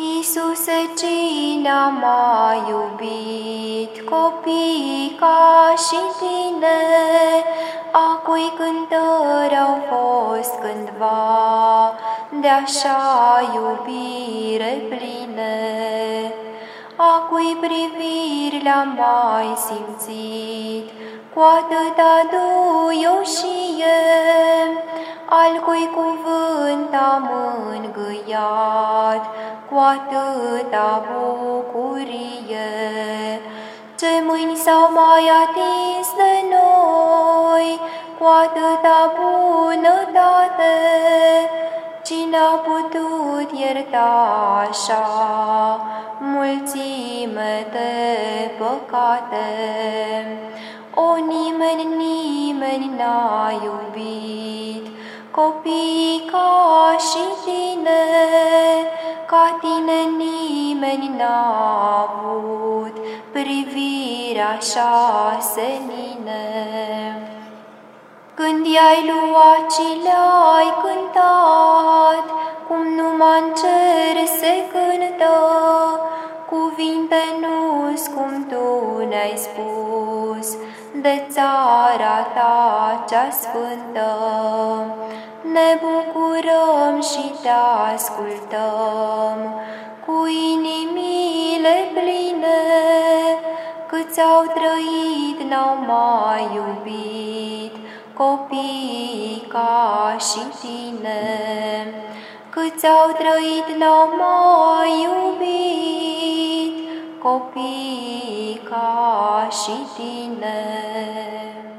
Iisuse, cine a mai iubit copii ca și tine, a cui cântări au fost cândva de așa iubire pline, a cui priviri le-am mai simțit cu atâta duioșie, al cui cuvânt am mângâiat cu atâta bucurie. Ce mâini s-au mai atins de noi cu atâta bunătate, Cine a putut ierta așa mulțime de păcate? O, nimeni, nimeni n-a iubit copii ca și tine, ca tine nimeni n-a avut privirea așa senine. Când i-ai luat și le-ai cântat, cum numai în cer se cântă, cuvinte nu cum tu ne-ai spus, de țara ta cea sfântă. Ne bucurăm și te ascultăm cu inimile pline, câți au trăit n-au mai iubit copii ca și tine. Câți au trăit n-au mai iubit copii ca și tine.